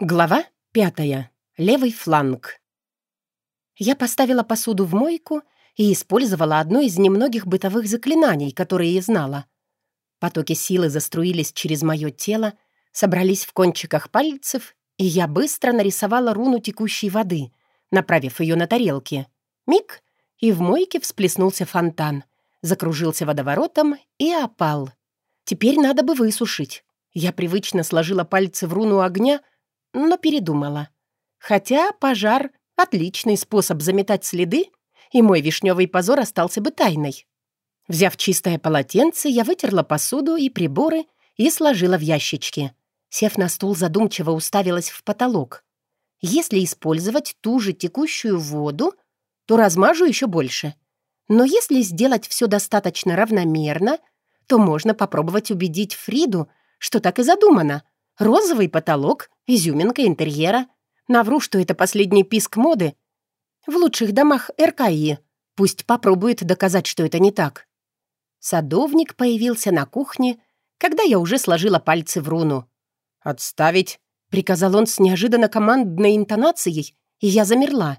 Глава пятая. Левый фланг. Я поставила посуду в мойку и использовала одно из немногих бытовых заклинаний, которые я знала. Потоки силы заструились через мое тело, собрались в кончиках пальцев, и я быстро нарисовала руну текущей воды, направив ее на тарелки. Миг, и в мойке всплеснулся фонтан, закружился водоворотом и опал. Теперь надо бы высушить. Я привычно сложила пальцы в руну огня — но передумала. Хотя пожар — отличный способ заметать следы, и мой вишневый позор остался бы тайной. Взяв чистое полотенце, я вытерла посуду и приборы и сложила в ящички. Сев на стул, задумчиво уставилась в потолок. Если использовать ту же текущую воду, то размажу еще больше. Но если сделать все достаточно равномерно, то можно попробовать убедить Фриду, что так и задумано — Розовый потолок, изюминка интерьера. Навру, что это последний писк моды. В лучших домах РКИ. Пусть попробует доказать, что это не так. Садовник появился на кухне, когда я уже сложила пальцы в руну. «Отставить!» — приказал он с неожиданно командной интонацией, и я замерла.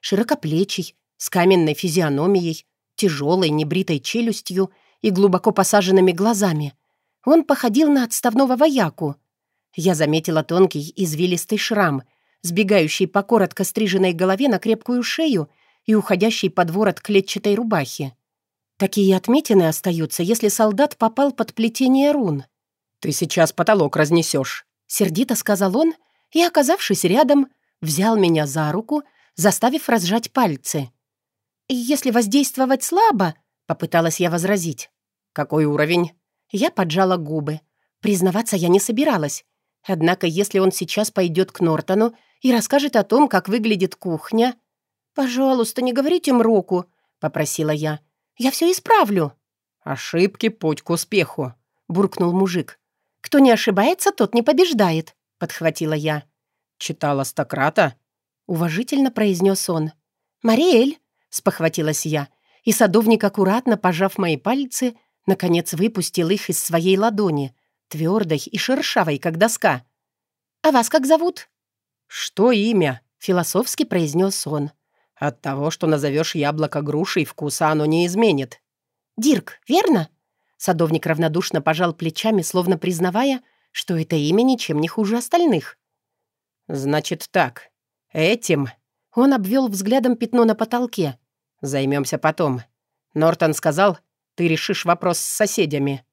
Широкоплечий, с каменной физиономией, тяжелой небритой челюстью и глубоко посаженными глазами. Он походил на отставного вояку — я заметила тонкий извилистый шрам, сбегающий по коротко стриженной голове на крепкую шею и уходящий под ворот клетчатой рубахи. Такие отметины остаются, если солдат попал под плетение рун. «Ты сейчас потолок разнесешь», — сердито сказал он, и, оказавшись рядом, взял меня за руку, заставив разжать пальцы. «Если воздействовать слабо», — попыталась я возразить. «Какой уровень?» Я поджала губы. Признаваться я не собиралась. Однако, если он сейчас пойдет к Нортону и расскажет о том, как выглядит кухня... «Пожалуйста, не говорите Мроку», — попросила я. «Я все исправлю». «Ошибки — путь к успеху», — буркнул мужик. «Кто не ошибается, тот не побеждает», — подхватила я. «Читала Стократа?» — уважительно произнес он. «Мариэль», — спохватилась я, и садовник, аккуратно пожав мои пальцы, наконец выпустил их из своей ладони, твердой и шершавой, как доска. «А вас как зовут?» «Что имя?» — философски произнес он. «От того, что назовешь яблоко грушей, вкуса оно не изменит». «Дирк, верно?» Садовник равнодушно пожал плечами, словно признавая, что это имя ничем не хуже остальных. «Значит так. Этим...» Он обвел взглядом пятно на потолке. «Займемся потом. Нортон сказал, ты решишь вопрос с соседями».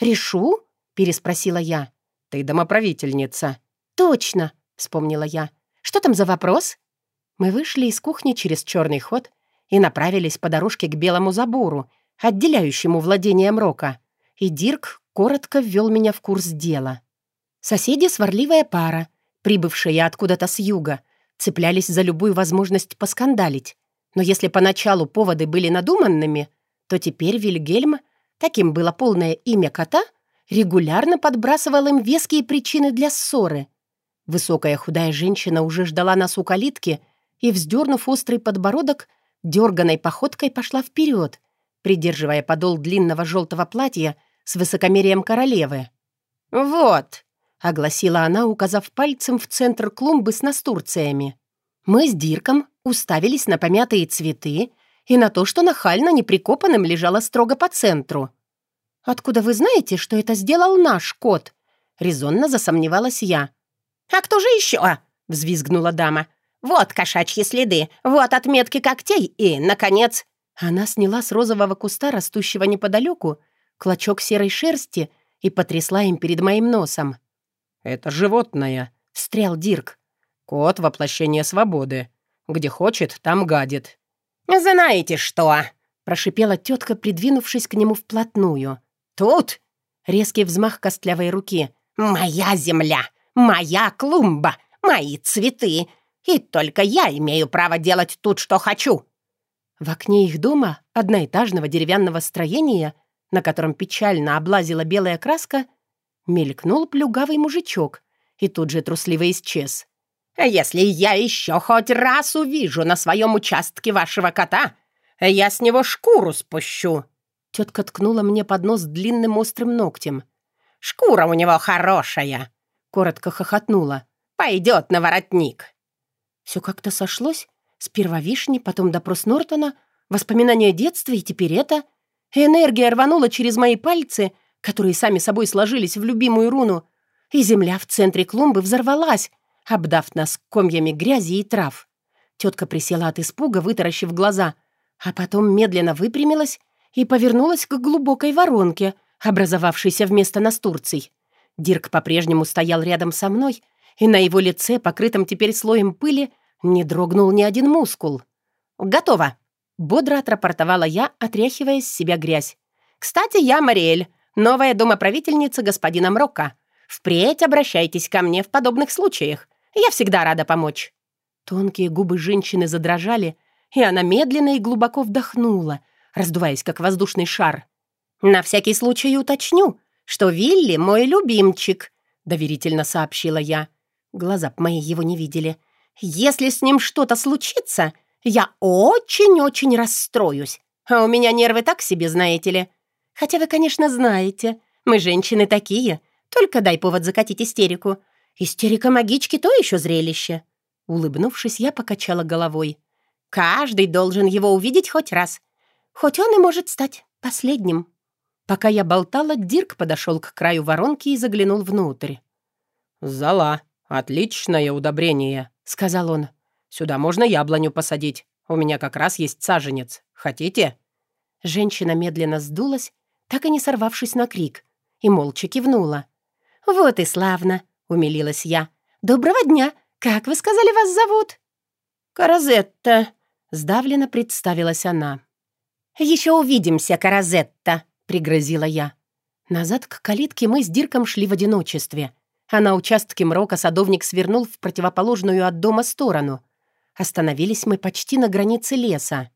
«Решу?» Переспросила я. «Ты домоправительница». «Точно», — вспомнила я. «Что там за вопрос?» Мы вышли из кухни через черный ход и направились по дорожке к белому забору, отделяющему владение мрока. И Дирк коротко ввел меня в курс дела. Соседи — сварливая пара, прибывшая откуда-то с юга, цеплялись за любую возможность поскандалить. Но если поначалу поводы были надуманными, то теперь Вильгельм, таким было полное имя кота — регулярно подбрасывал им веские причины для ссоры. Высокая худая женщина уже ждала нас у калитки и, вздернув острый подбородок, дерганой походкой пошла вперед, придерживая подол длинного желтого платья с высокомерием королевы. «Вот», — огласила она, указав пальцем в центр клумбы с настурциями. Мы с Дирком уставились на помятые цветы и на то, что нахально неприкопанным лежало строго по центру — «Откуда вы знаете, что это сделал наш кот?» — резонно засомневалась я. «А кто же еще?» — взвизгнула дама. «Вот кошачьи следы, вот отметки когтей и, наконец...» Она сняла с розового куста, растущего неподалеку, клочок серой шерсти и потрясла им перед моим носом. «Это животное», — встрял Дирк. «Кот — воплощение свободы. Где хочет, там гадит». «Знаете что?» — прошипела тетка, придвинувшись к нему вплотную. Тут резкий взмах костлявой руки. «Моя земля! Моя клумба! Мои цветы! И только я имею право делать тут, что хочу!» В окне их дома, одноэтажного деревянного строения, на котором печально облазила белая краска, мелькнул плюгавый мужичок и тут же трусливо исчез. «Если я еще хоть раз увижу на своем участке вашего кота, я с него шкуру спущу!» Тетка ткнула мне под нос длинным острым ногтем. «Шкура у него хорошая!» Коротко хохотнула. пойдет на воротник». Все как-то сошлось. Сперва вишни, потом допрос Нортона, воспоминания детства и теперь это. Энергия рванула через мои пальцы, которые сами собой сложились в любимую руну, и земля в центре клумбы взорвалась, обдав нас комьями грязи и трав. Тетка присела от испуга, вытаращив глаза, а потом медленно выпрямилась и повернулась к глубокой воронке, образовавшейся вместо настурций. Дирк по-прежнему стоял рядом со мной, и на его лице, покрытом теперь слоем пыли, не дрогнул ни один мускул. «Готово!» — бодро отрапортовала я, отряхивая с себя грязь. «Кстати, я Мариэль, новая домоправительница господина Мрока. Впредь обращайтесь ко мне в подобных случаях. Я всегда рада помочь». Тонкие губы женщины задрожали, и она медленно и глубоко вдохнула, раздуваясь, как воздушный шар. «На всякий случай уточню, что Вилли мой любимчик», — доверительно сообщила я. Глаза мои его не видели. «Если с ним что-то случится, я очень-очень расстроюсь. А у меня нервы так себе, знаете ли. Хотя вы, конечно, знаете, мы женщины такие. Только дай повод закатить истерику. Истерика магички — то еще зрелище». Улыбнувшись, я покачала головой. «Каждый должен его увидеть хоть раз. Хоть он и может стать последним». Пока я болтала, Дирк подошел к краю воронки и заглянул внутрь. «Зала, отличное удобрение», — сказал он. «Сюда можно яблоню посадить. У меня как раз есть саженец. Хотите?» Женщина медленно сдулась, так и не сорвавшись на крик, и молча кивнула. «Вот и славно», — умилилась я. «Доброго дня! «Как вы сказали, вас зовут?» «Каразетта», — сдавленно представилась она. «Еще увидимся, Каразетта», — пригрозила я. Назад к калитке мы с Дирком шли в одиночестве, а на участке мрока садовник свернул в противоположную от дома сторону. Остановились мы почти на границе леса.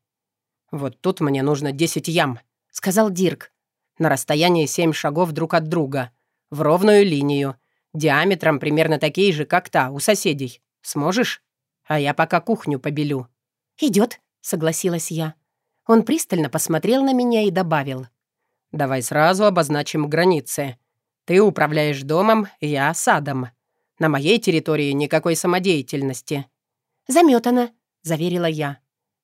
«Вот тут мне нужно десять ям», — сказал Дирк. «На расстоянии семь шагов друг от друга. В ровную линию диаметром примерно такие же, как та, у соседей. Сможешь? А я пока кухню побелю». «Идет», — согласилась я. Он пристально посмотрел на меня и добавил. «Давай сразу обозначим границы. Ты управляешь домом, я садом. На моей территории никакой самодеятельности». «Заметано», — заверила я.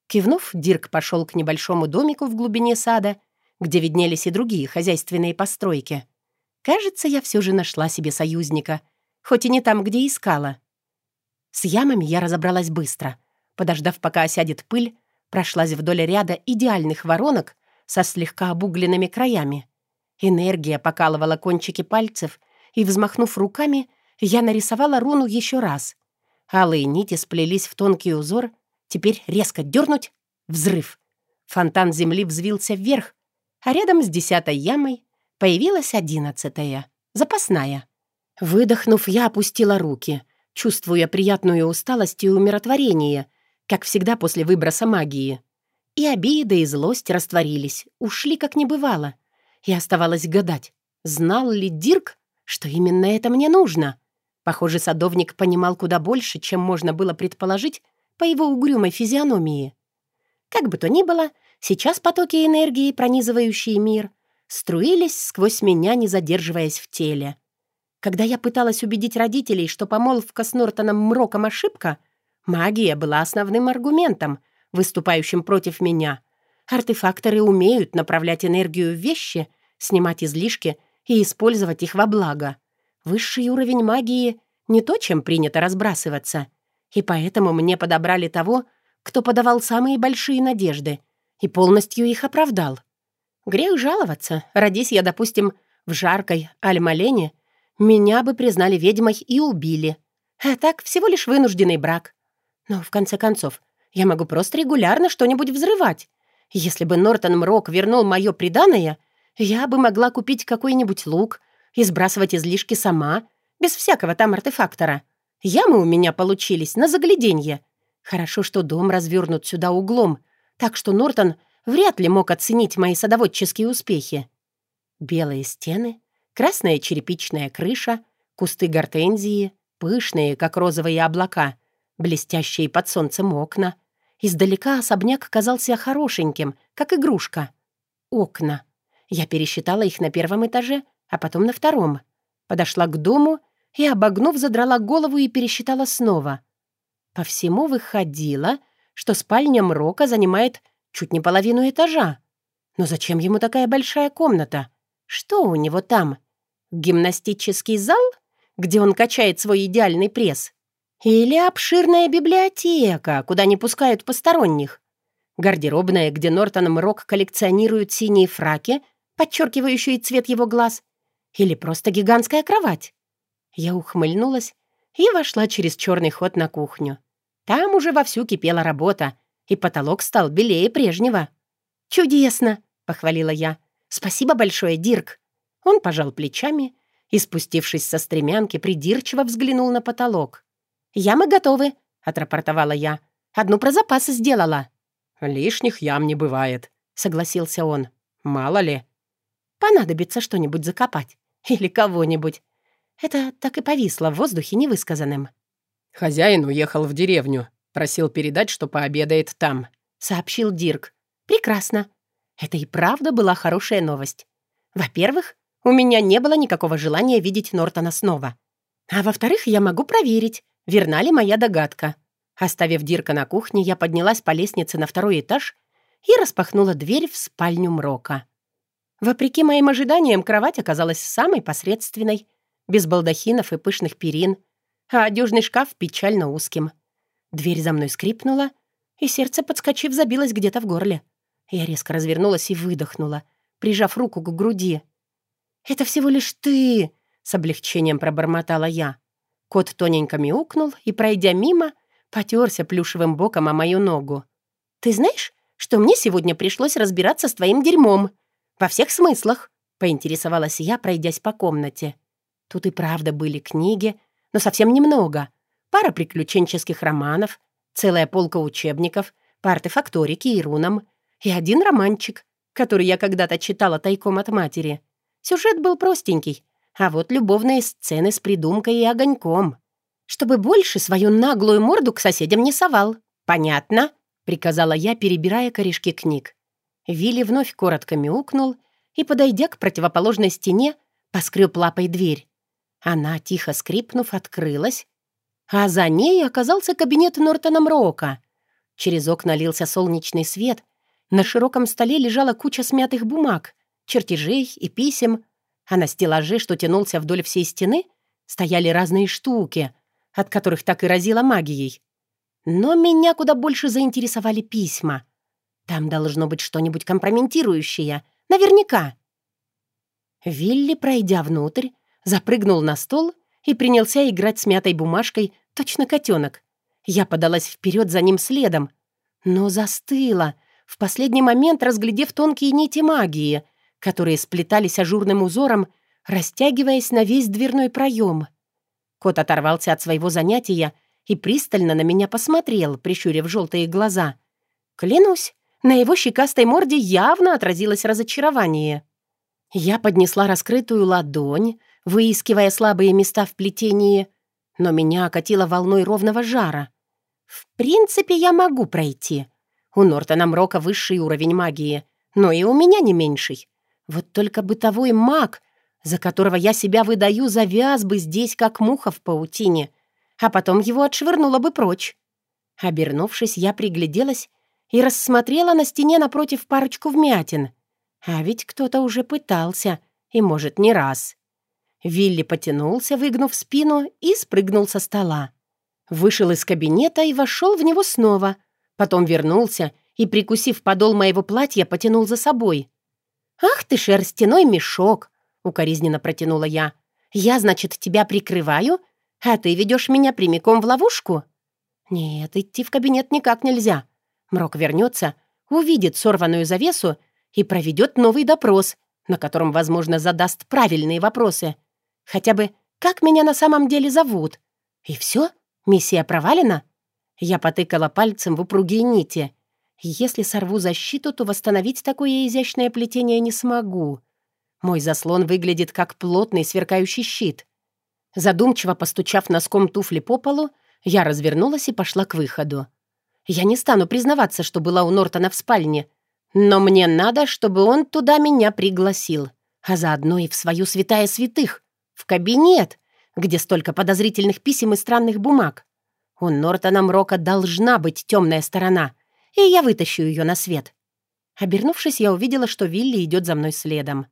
Кивнув, Дирк пошел к небольшому домику в глубине сада, где виднелись и другие хозяйственные постройки. Кажется, я все же нашла себе союзника, хоть и не там, где искала. С ямами я разобралась быстро. Подождав, пока осядет пыль, прошлась вдоль ряда идеальных воронок со слегка обугленными краями. Энергия покалывала кончики пальцев, и, взмахнув руками, я нарисовала руну еще раз. Алые нити сплелись в тонкий узор, теперь резко дернуть — взрыв. Фонтан земли взвился вверх, а рядом с десятой ямой Появилась одиннадцатая, запасная. Выдохнув, я опустила руки, чувствуя приятную усталость и умиротворение, как всегда после выброса магии. И обида, и злость растворились, ушли как не бывало. И оставалось гадать, знал ли Дирк, что именно это мне нужно. Похоже, садовник понимал куда больше, чем можно было предположить по его угрюмой физиономии. Как бы то ни было, сейчас потоки энергии, пронизывающие мир, струились сквозь меня, не задерживаясь в теле. Когда я пыталась убедить родителей, что помолвка с Нортоном Мроком ошибка, магия была основным аргументом, выступающим против меня. Артефакторы умеют направлять энергию в вещи, снимать излишки и использовать их во благо. Высший уровень магии — не то, чем принято разбрасываться. И поэтому мне подобрали того, кто подавал самые большие надежды и полностью их оправдал. Грех жаловаться. Родись я, допустим, в жаркой Альмалене, меня бы признали ведьмой и убили. А так всего лишь вынужденный брак. Но, в конце концов, я могу просто регулярно что-нибудь взрывать. Если бы Нортон Мрок вернул мое приданое, я бы могла купить какой-нибудь лук и сбрасывать излишки сама, без всякого там артефактора. Ямы у меня получились на загляденье. Хорошо, что дом развернут сюда углом, так что Нортон вряд ли мог оценить мои садоводческие успехи. Белые стены, красная черепичная крыша, кусты гортензии, пышные, как розовые облака, блестящие под солнцем окна. Издалека особняк казался хорошеньким, как игрушка. Окна. Я пересчитала их на первом этаже, а потом на втором. Подошла к дому и, обогнув, задрала голову и пересчитала снова. По всему выходило, что спальня Мрока занимает чуть не половину этажа. Но зачем ему такая большая комната? Что у него там? Гимнастический зал, где он качает свой идеальный пресс? Или обширная библиотека, куда не пускают посторонних? Гардеробная, где Нортон Мрок коллекционирует синие фраки, подчеркивающие цвет его глаз? Или просто гигантская кровать? Я ухмыльнулась и вошла через черный ход на кухню. Там уже вовсю кипела работа, и потолок стал белее прежнего. «Чудесно!» — похвалила я. «Спасибо большое, Дирк!» Он пожал плечами и, спустившись со стремянки, придирчиво взглянул на потолок. «Ямы готовы», — отрапортовала я. «Одну про запасы сделала». «Лишних ям не бывает», — согласился он. «Мало ли». «Понадобится что-нибудь закопать. Или кого-нибудь. Это так и повисло в воздухе невысказанным. «Хозяин уехал в деревню. Просил передать, что пообедает там», — сообщил Дирк. «Прекрасно. Это и правда была хорошая новость. Во-первых, у меня не было никакого желания видеть Нортона снова. А во-вторых, я могу проверить, верна ли моя догадка. Оставив Дирка на кухне, я поднялась по лестнице на второй этаж и распахнула дверь в спальню Мрока. Вопреки моим ожиданиям, кровать оказалась самой посредственной, без балдахинов и пышных перин, а одежный шкаф печально узким. Дверь за мной скрипнула, и сердце, подскочив, забилось где-то в горле. Я резко развернулась и выдохнула, прижав руку к груди. «Это всего лишь ты!» — с облегчением пробормотала я. Кот тоненько мяукнул и, пройдя мимо, потерся плюшевым боком о мою ногу. «Ты знаешь, что мне сегодня пришлось разбираться с твоим дерьмом? Во всех смыслах!» — поинтересовалась я, пройдясь по комнате. Тут и правда были книги, но совсем немного. Пара приключенческих романов, целая полка учебников, по артефакторике и рунам, и один романчик, который я когда-то читала тайком от матери. Сюжет был простенький, а вот любовные сцены с придумкой и огоньком. Чтобы больше свою наглую морду к соседям не совал. «Понятно?» — приказала я, перебирая корешки книг. Вилли вновь коротко мяукнул и, подойдя к противоположной стене, поскреб лапой дверь. Она, тихо скрипнув, открылась, а за ней оказался кабинет Нортона Мрока. Через окна лился солнечный свет, на широком столе лежала куча смятых бумаг, чертежей и писем, а на стеллаже, что тянулся вдоль всей стены, стояли разные штуки, от которых так и разило магией. Но меня куда больше заинтересовали письма. Там должно быть что-нибудь компрометирующее. Наверняка. Вилли, пройдя внутрь, запрыгнул на стол и принялся играть с мятой бумажкой, точно котенок. Я подалась вперед за ним следом, но застыла, в последний момент разглядев тонкие нити магии, которые сплетались ажурным узором, растягиваясь на весь дверной проем. Кот оторвался от своего занятия и пристально на меня посмотрел, прищурив желтые глаза. Клянусь, на его щекастой морде явно отразилось разочарование. Я поднесла раскрытую ладонь, выискивая слабые места в плетении, но меня окатило волной ровного жара. В принципе, я могу пройти. У Нортона Мрока высший уровень магии, но и у меня не меньший. Вот только бытовой маг, за которого я себя выдаю, завяз бы здесь, как муха в паутине, а потом его отшвырнула бы прочь. Обернувшись, я пригляделась и рассмотрела на стене напротив парочку вмятин. А ведь кто-то уже пытался, и, может, не раз. Вилли потянулся, выгнув спину, и спрыгнул со стола. Вышел из кабинета и вошел в него снова. Потом вернулся и, прикусив подол моего платья, потянул за собой. «Ах ты, шерстяной мешок!» — укоризненно протянула я. «Я, значит, тебя прикрываю, а ты ведешь меня прямиком в ловушку?» «Нет, идти в кабинет никак нельзя. Мрок вернется, увидит сорванную завесу и проведет новый допрос, на котором, возможно, задаст правильные вопросы. Хотя бы «Как меня на самом деле зовут?» И все? Миссия провалена? Я потыкала пальцем в упругие нити. Если сорву защиту, то восстановить такое изящное плетение не смогу. Мой заслон выглядит как плотный сверкающий щит. Задумчиво постучав носком туфли по полу, я развернулась и пошла к выходу. Я не стану признаваться, что была у Нортона в спальне, но мне надо, чтобы он туда меня пригласил, а заодно и в свою святая святых — в кабинет, где столько подозрительных писем и странных бумаг. У Нортона Мрока должна быть темная сторона, и я вытащу ее на свет. Обернувшись, я увидела, что Вилли идет за мной следом.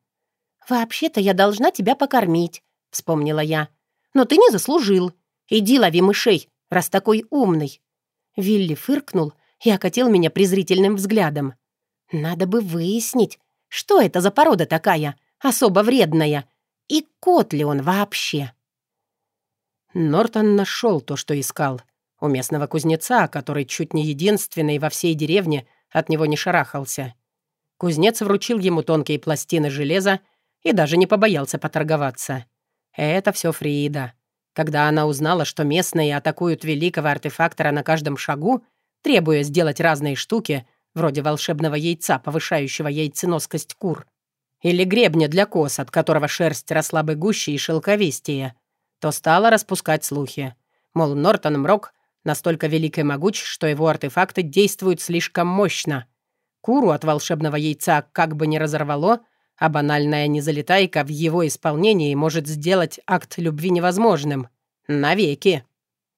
«Вообще-то я должна тебя покормить», — вспомнила я. «Но ты не заслужил. Иди лови мышей, раз такой умный». Вилли фыркнул и окатил меня презрительным взглядом. «Надо бы выяснить, что это за порода такая, особо вредная, и кот ли он вообще?» Нортон нашел то, что искал. У местного кузнеца, который чуть не единственный во всей деревне, от него не шарахался. Кузнец вручил ему тонкие пластины железа и даже не побоялся поторговаться. Это все Фрида. Когда она узнала, что местные атакуют великого артефактора на каждом шагу, требуя сделать разные штуки, вроде волшебного яйца, повышающего яйценоскость кур, или гребня для кос, от которого шерсть росла бы гуще и шелковистее, то стала распускать слухи. Мол, Нортон Мрок настолько велик и могуч, что его артефакты действуют слишком мощно. Куру от волшебного яйца как бы не разорвало — а банальная незалетайка в его исполнении может сделать акт любви невозможным. Навеки.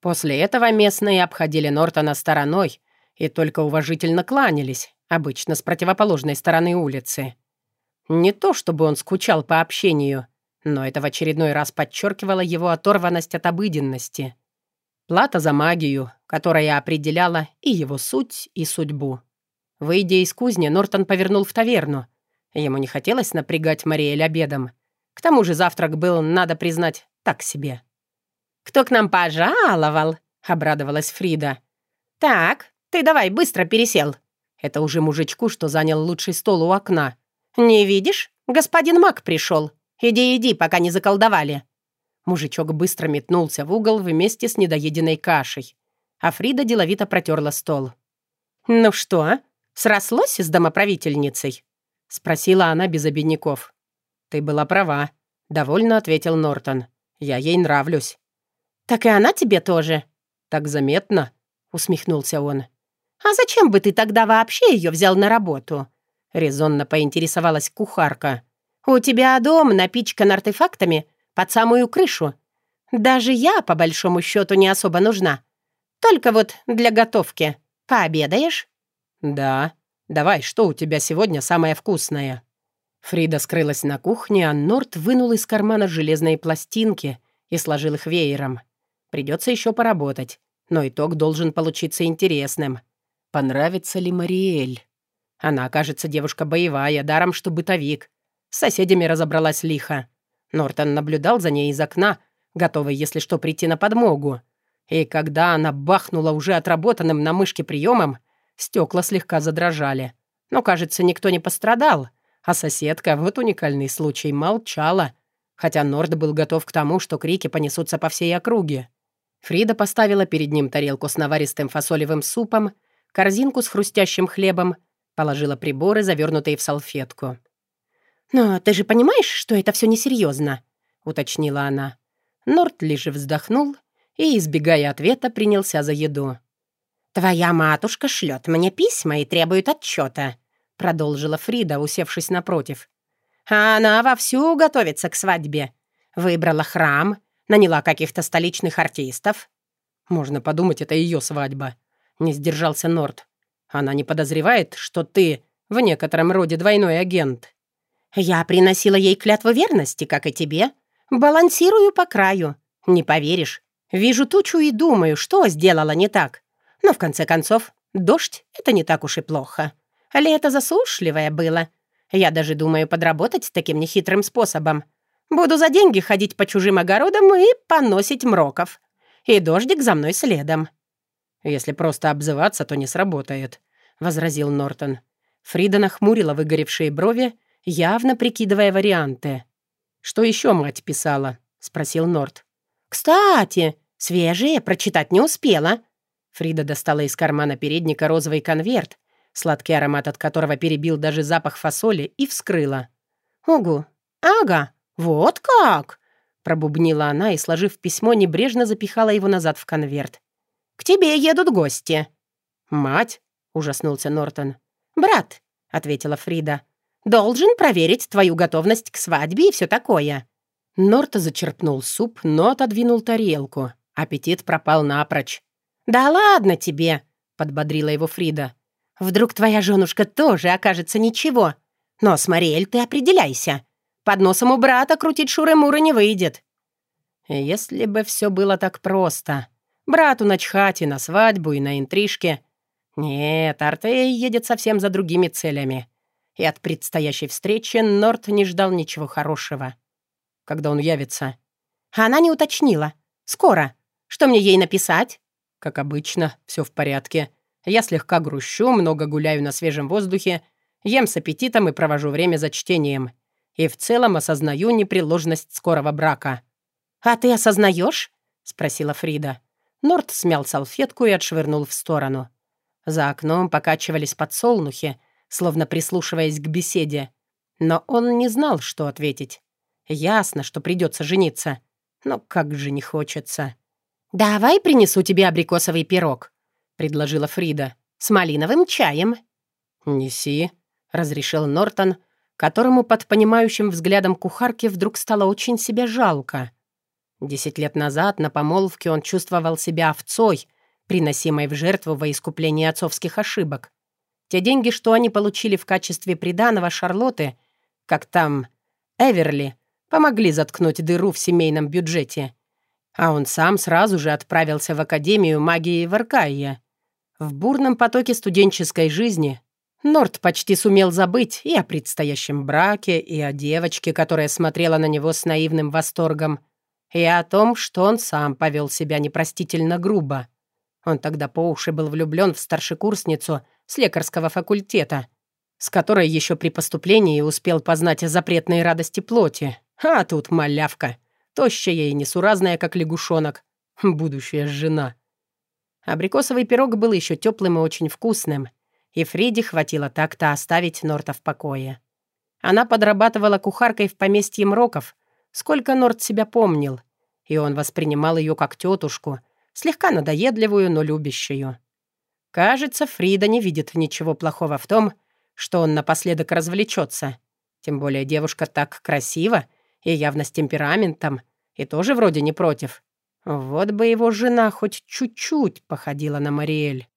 После этого местные обходили Нортона стороной и только уважительно кланялись, обычно с противоположной стороны улицы. Не то чтобы он скучал по общению, но это в очередной раз подчеркивало его оторванность от обыденности. Плата за магию, которая определяла и его суть, и судьбу. Выйдя из кузни, Нортон повернул в таверну — Ему не хотелось напрягать Мариэль обедом. К тому же завтрак был, надо признать, так себе. «Кто к нам пожаловал?» — обрадовалась Фрида. «Так, ты давай быстро пересел». Это уже мужичку, что занял лучший стол у окна. «Не видишь? Господин Мак пришел. Иди, иди, пока не заколдовали». Мужичок быстро метнулся в угол вместе с недоеденной кашей. А Фрида деловито протерла стол. «Ну что, срослось с домоправительницей?» — спросила она без обидников. «Ты была права», — довольно ответил Нортон. «Я ей нравлюсь». «Так и она тебе тоже?» «Так заметно», — усмехнулся он. «А зачем бы ты тогда вообще ее взял на работу?» — резонно поинтересовалась кухарка. «У тебя дом напичкан артефактами под самую крышу. Даже я, по большому счету, не особо нужна. Только вот для готовки. Пообедаешь?» «Да», Давай, что у тебя сегодня самое вкусное?» Фрида скрылась на кухне, а Норт вынул из кармана железные пластинки и сложил их веером. Придется еще поработать, но итог должен получиться интересным. Понравится ли Мариэль? Она, кажется, девушка боевая, даром что бытовик. С соседями разобралась лихо. Нортон наблюдал за ней из окна, готовый, если что, прийти на подмогу. И когда она бахнула уже отработанным на мышке приемом, Стекла слегка задрожали. Но, кажется, никто не пострадал. А соседка, вот уникальный случай, молчала. Хотя Норд был готов к тому, что крики понесутся по всей округе. Фрида поставила перед ним тарелку с наваристым фасолевым супом, корзинку с хрустящим хлебом, положила приборы, завернутые в салфетку. «Но ты же понимаешь, что это все несерьезно?» — уточнила она. Норд лишь вздохнул и, избегая ответа, принялся за еду. «Твоя матушка шлет мне письма и требует отчета», — продолжила Фрида, усевшись напротив. «А она вовсю готовится к свадьбе. Выбрала храм, наняла каких-то столичных артистов». «Можно подумать, это ее свадьба», — не сдержался Норд. «Она не подозревает, что ты в некотором роде двойной агент». «Я приносила ей клятву верности, как и тебе. Балансирую по краю. Не поверишь. Вижу тучу и думаю, что сделала не так. Но, в конце концов, дождь — это не так уж и плохо. Лето засушливое было. Я даже думаю подработать таким нехитрым способом. Буду за деньги ходить по чужим огородам и поносить мроков. И дождик за мной следом». «Если просто обзываться, то не сработает», — возразил Нортон. Фрида нахмурила выгоревшие брови, явно прикидывая варианты. «Что еще мать писала?» — спросил Норт. «Кстати, свежие прочитать не успела. Фрида достала из кармана передника розовый конверт, сладкий аромат от которого перебил даже запах фасоли, и вскрыла. «Ого! Ага! Вот как!» Пробубнила она и, сложив письмо, небрежно запихала его назад в конверт. «К тебе едут гости». «Мать?» — ужаснулся Нортон. «Брат», — ответила Фрида. «Должен проверить твою готовность к свадьбе и все такое». Норт зачерпнул суп, но отодвинул тарелку. Аппетит пропал напрочь. «Да ладно тебе!» — подбодрила его Фрида. «Вдруг твоя женушка тоже окажется ничего? Но Мариэль ты определяйся. Под носом у брата крутить шуры-муры не выйдет». Если бы все было так просто. Брату начхать и на свадьбу, и на интрижки. Нет, Артей едет совсем за другими целями. И от предстоящей встречи Норт не ждал ничего хорошего. Когда он явится? Она не уточнила. Скоро. Что мне ей написать? Как обычно, все в порядке. Я слегка грущу, много гуляю на свежем воздухе, ем с аппетитом и провожу время за чтением. И в целом осознаю непреложность скорого брака. «А ты осознаешь?» — спросила Фрида. Норт смял салфетку и отшвырнул в сторону. За окном покачивались подсолнухи, словно прислушиваясь к беседе. Но он не знал, что ответить. Ясно, что придется жениться. Но как же не хочется. «Давай принесу тебе абрикосовый пирог», — предложила Фрида. «С малиновым чаем». «Неси», — разрешил Нортон, которому под понимающим взглядом кухарки вдруг стало очень себя жалко. Десять лет назад на помолвке он чувствовал себя овцой, приносимой в жертву во искупление отцовских ошибок. Те деньги, что они получили в качестве приданого Шарлотты, как там Эверли, помогли заткнуть дыру в семейном бюджете. А он сам сразу же отправился в Академию магии в Аркайе. В бурном потоке студенческой жизни Норт почти сумел забыть и о предстоящем браке, и о девочке, которая смотрела на него с наивным восторгом, и о том, что он сам повел себя непростительно грубо. Он тогда по уши был влюблен в старшекурсницу с лекарского факультета, с которой еще при поступлении успел познать запретные радости плоти. А тут малявка, тощая и несуразная, как лягушонок. Будущая жена. Абрикосовый пирог был еще теплым и очень вкусным, и Фриде хватило так-то оставить Норта в покое. Она подрабатывала кухаркой в поместье Мроков, сколько Норт себя помнил, и он воспринимал ее как тетушку, слегка надоедливую, но любящую. Кажется, Фрида не видит ничего плохого в том, что он напоследок развлечется. Тем более девушка так красива и явно с темпераментом, и тоже вроде не против. Вот бы его жена хоть чуть-чуть походила на Мариэль.